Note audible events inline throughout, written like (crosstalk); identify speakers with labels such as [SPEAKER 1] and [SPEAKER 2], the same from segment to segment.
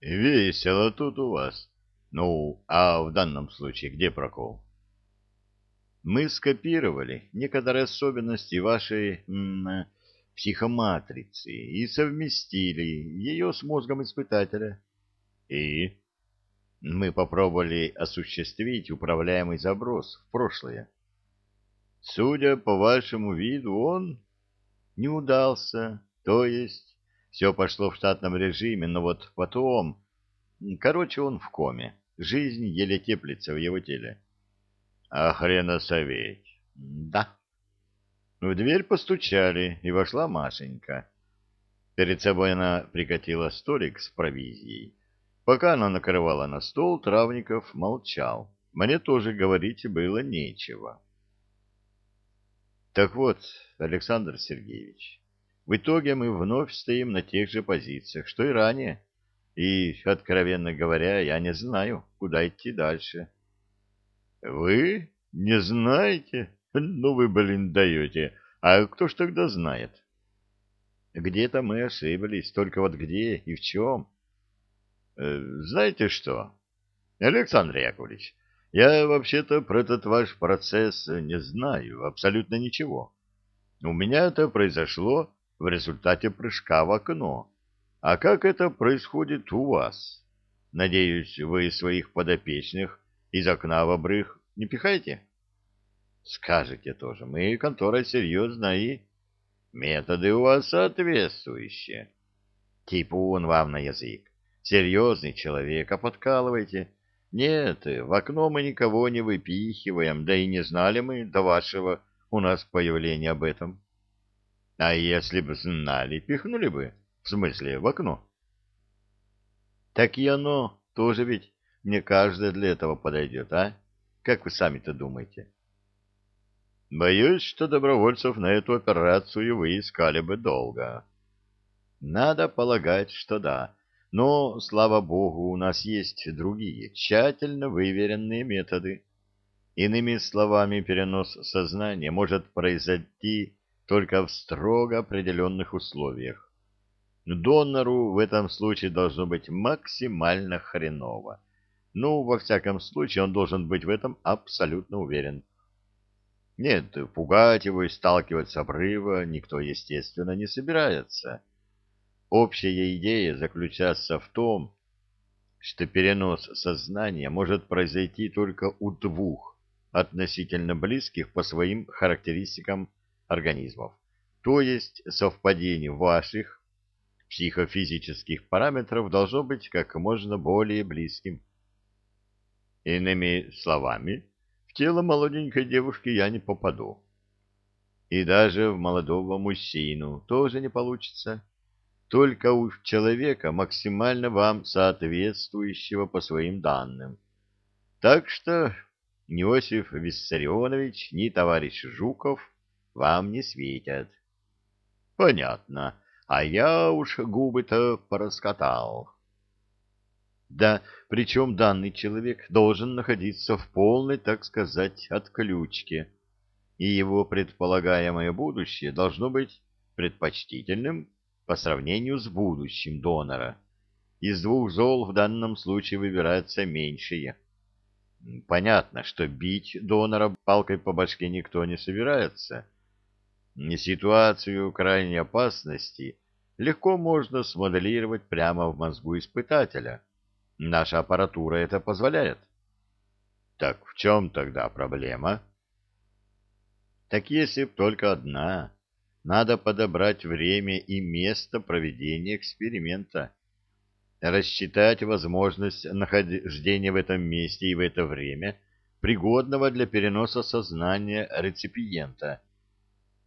[SPEAKER 1] Весело тут у вас. Ну, а в данном случае где прокол? Мы скопировали некоторые особенности вашей психоматрицы и совместили ее с мозгом испытателя. И мы попробовали осуществить управляемый заброс в прошлое. Судя по вашему виду, он не удался, то есть все пошло в штатном режиме, но вот потом... Короче, он в коме, жизнь еле теплится в его теле. А хреносоветь. Да. В дверь постучали, и вошла Машенька. Перед собой она прикатила столик с провизией. Пока она накрывала на стол, Травников молчал. Мне тоже говорить было нечего. Так вот, Александр Сергеевич, в итоге мы вновь стоим на тех же позициях, что и ранее. И, откровенно говоря, я не знаю, куда идти дальше. Вы не знаете? (laughs) Ну вы, блин, даете. А кто ж тогда знает? Где-то мы ошиблись, только вот где и в чем? Э, знаете что, Александр Яковлевич, я вообще-то про этот ваш процесс не знаю абсолютно ничего. У меня это произошло в результате прыжка в окно. А как это происходит у вас? Надеюсь, вы своих подопечных из окна в обрыв не пихаете? Скажете тоже, мы контора серьезная и... Методы у вас соответствующие. Типун вам на язык. Серьезный человек, а подкалывайте. Нет, в окно мы никого не выпихиваем, да и не знали мы до вашего у нас появления об этом. А если бы знали, пихнули бы, в смысле, в окно. Так и оно тоже ведь не каждое для этого подойдет, а? Как вы сами-то думаете? Боюсь, что добровольцев на эту операцию вы искали бы долго. Надо полагать, что да. Но, слава богу, у нас есть другие, тщательно выверенные методы. Иными словами, перенос сознания может произойти только в строго определенных условиях. Донору в этом случае должно быть максимально хреново. Ну, во всяком случае, он должен быть в этом абсолютно уверен. Нет, пугать его и сталкивать с обрыва никто, естественно, не собирается. Общая идея заключается в том, что перенос сознания может произойти только у двух относительно близких по своим характеристикам организмов, то есть совпадение ваших психофизических параметров должно быть как можно более близким. Иными словами, в тело молоденькой девушки я не попаду. И даже в молодого мужчину тоже не получится. Только у человека максимально вам соответствующего по своим данным. Так что ни Виссарионович, ни товарищ Жуков вам не светят. Понятно. А я уж губы-то пораскатал. Да, причем данный человек должен находиться в полной, так сказать, отключке, и его предполагаемое будущее должно быть предпочтительным по сравнению с будущим донора. Из двух зол в данном случае выбирается меньшее. Понятно, что бить донора палкой по башке никто не собирается. Ситуацию крайней опасности легко можно смоделировать прямо в мозгу испытателя – Наша аппаратура это позволяет. Так в чем тогда проблема? Так если б только одна. Надо подобрать время и место проведения эксперимента. Рассчитать возможность нахождения в этом месте и в это время, пригодного для переноса сознания реципиента.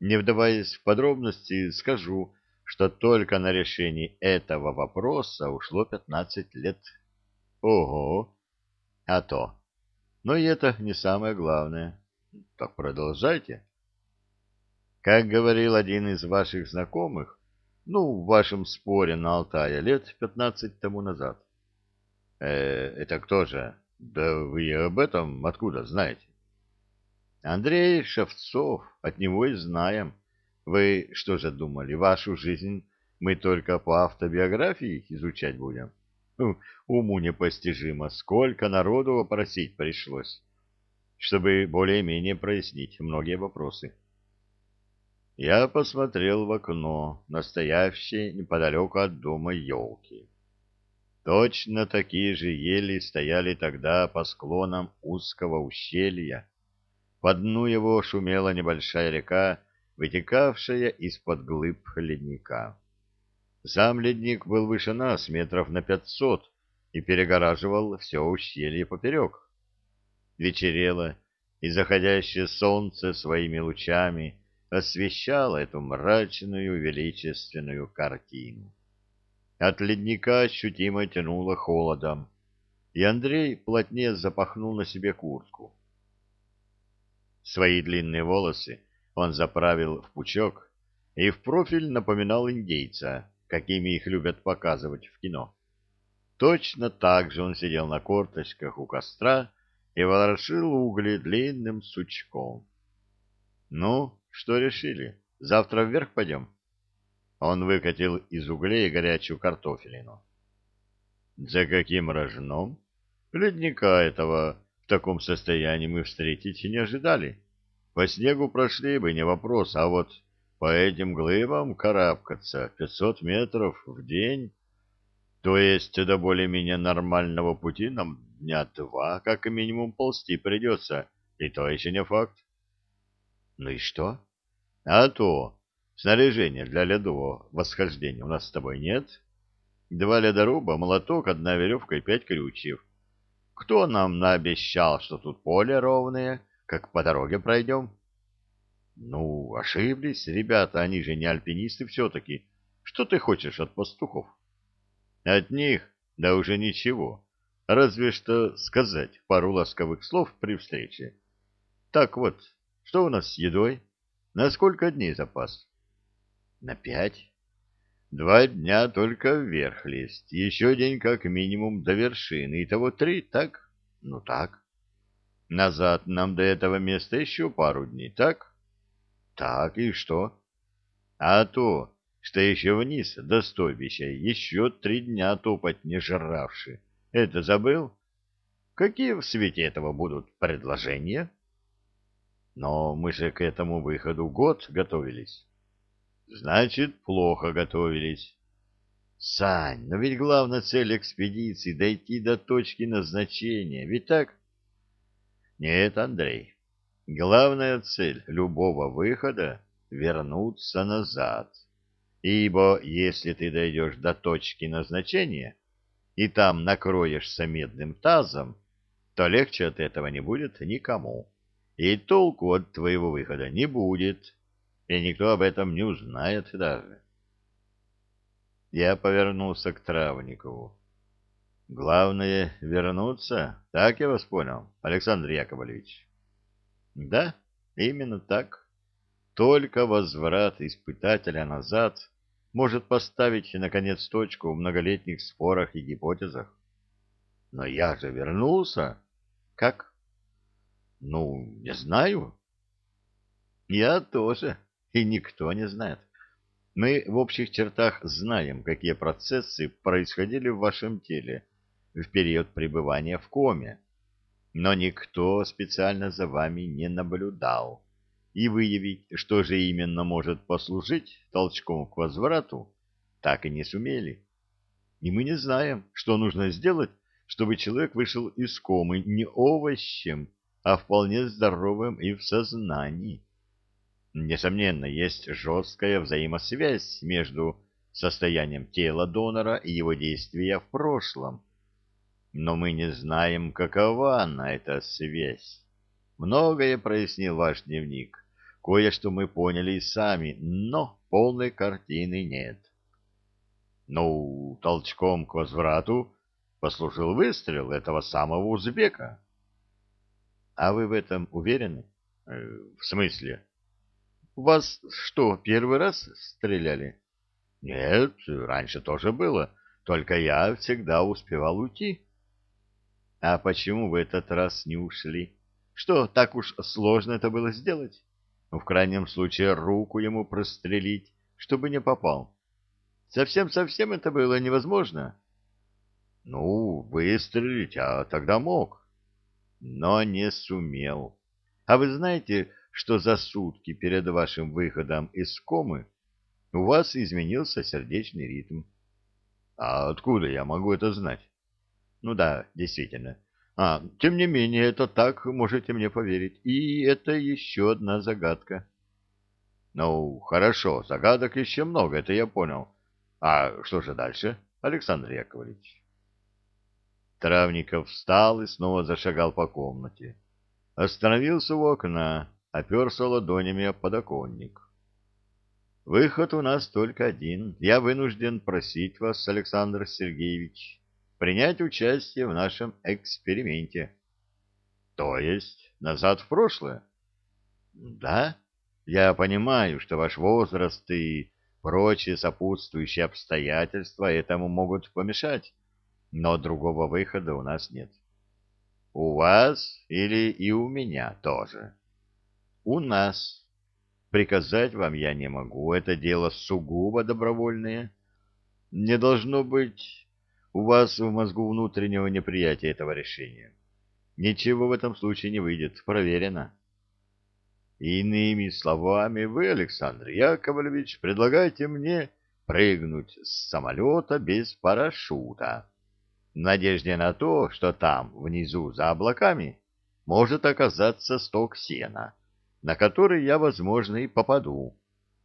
[SPEAKER 1] Не вдаваясь в подробности, скажу, что только на решение этого вопроса ушло 15 лет. Ого! А то. Но и это не самое главное. Так продолжайте. Как говорил один из ваших знакомых, ну, в вашем споре на Алтае лет пятнадцать тому назад. Э, это кто же? Да вы об этом откуда знаете? Андрей Шевцов, от него и знаем. Вы что же думали, вашу жизнь мы только по автобиографии изучать будем? Уму непостижимо, сколько народу опросить пришлось, чтобы более-менее прояснить многие вопросы. Я посмотрел в окно, настоящее неподалеку от дома елки. Точно такие же ели стояли тогда по склонам узкого ущелья. По дну его шумела небольшая река, вытекавшая из-под глыб ледника. Сам ледник был выше нас метров на пятьсот и перегораживал все ущелье поперек. Вечерело, и заходящее солнце своими лучами освещало эту мрачную величественную картину. От ледника ощутимо тянуло холодом, и Андрей плотнее запахнул на себе куртку. Свои длинные волосы он заправил в пучок и в профиль напоминал индейца, какими их любят показывать в кино. Точно так же он сидел на корточках у костра и ворошил угли длинным сучком. — Ну, что решили? Завтра вверх пойдем? Он выкатил из углей горячую картофелину. — За каким рожном? Ледника этого в таком состоянии мы встретить не ожидали. По снегу прошли бы, не вопрос, а вот по этим глыбам карабкаться пятьсот метров в день, то есть до более-менее нормального пути нам дня два, как минимум ползти придется, и то еще не факт. Ну и что? А то, снаряжения для ледового восхождения у нас с тобой нет. Два ледоруба, молоток, одна веревка и пять крючьев. Кто нам наобещал, что тут поле ровное, как по дороге пройдем? Ну, ошиблись, ребята, они же не альпинисты все-таки. Что ты хочешь от пастухов? От них, да уже ничего. Разве что сказать пару ласковых слов при встрече. Так вот, что у нас с едой? На сколько дней запас? На пять. Два дня только вверх лезть, еще день как минимум до вершины, итого три, так? Ну так. Назад нам до этого места еще пару дней, так? Так, и что? А то, что еще вниз до стойбища еще три дня топать не жравши. Это забыл? Какие в свете этого будут предложения? Но мы же к этому выходу год готовились. Значит, плохо готовились. Сань, но ведь главная цель экспедиции — дойти до точки назначения, ведь так? Нет, Андрей, Главная цель любого выхода — вернуться назад. Ибо если ты дойдешь до точки назначения и там накроешься медным тазом, то легче от этого не будет никому. И толку от твоего выхода не будет, и никто об этом не узнает даже. Я повернулся к Травникову. Главное — вернуться, так я вас понял, Александр Яковлевич. Да, именно так. Только возврат испытателя назад может поставить, наконец, точку в многолетних спорах и гипотезах. Но я же вернулся. Как? Ну, не знаю. Я тоже, и никто не знает. Мы в общих чертах знаем, какие процессы происходили в вашем теле в период пребывания в коме но никто специально за вами не наблюдал, и выявить, что же именно может послужить толчком к возврату, так и не сумели. И мы не знаем, что нужно сделать, чтобы человек вышел из комы не овощем, а вполне здоровым и в сознании. Несомненно, есть жесткая взаимосвязь между состоянием тела донора и его действия в прошлом, но мы не знаем, какова она, эта связь. Многое прояснил ваш дневник, кое-что мы поняли и сами, но полной картины нет. Ну, толчком к возврату послужил выстрел этого самого узбека. А вы в этом уверены? Э, в смысле? Вас что, первый раз стреляли? Нет, раньше тоже было, только я всегда успевал уйти. А почему в этот раз не ушли? Что, так уж сложно это было сделать? Ну, в крайнем случае, руку ему прострелить, чтобы не попал. Совсем-совсем это было невозможно. Ну, выстрелить, а тогда мог. Но не сумел. А вы знаете, что за сутки перед вашим выходом из комы у вас изменился сердечный ритм? А откуда я могу это знать? Ну да, действительно. А, тем не менее, это так, можете мне поверить. И это еще одна загадка. Ну, хорошо, загадок еще много, это я понял. А что же дальше, Александр Яковлевич? Травников встал и снова зашагал по комнате. Остановился у окна, оперся ладонями о подоконник. Выход у нас только один. Я вынужден просить вас, Александр Сергеевич, принять участие в нашем эксперименте. То есть назад в прошлое? Да, я понимаю, что ваш возраст и прочие сопутствующие обстоятельства этому могут помешать, но другого выхода у нас нет. У вас или и у меня тоже? У нас. Приказать вам я не могу, это дело сугубо добровольное. Не должно быть у вас в мозгу внутреннего неприятия этого решения. Ничего в этом случае не выйдет, проверено. Иными словами, вы, Александр Яковлевич, предлагаете мне прыгнуть с самолета без парашюта, в надежде на то, что там, внизу, за облаками, может оказаться сток сена, на который я, возможно, и попаду.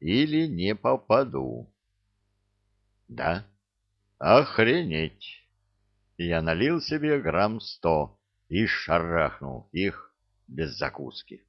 [SPEAKER 1] Или не попаду. Да, Охренеть! Я налил себе грамм сто и шарахнул их без закуски.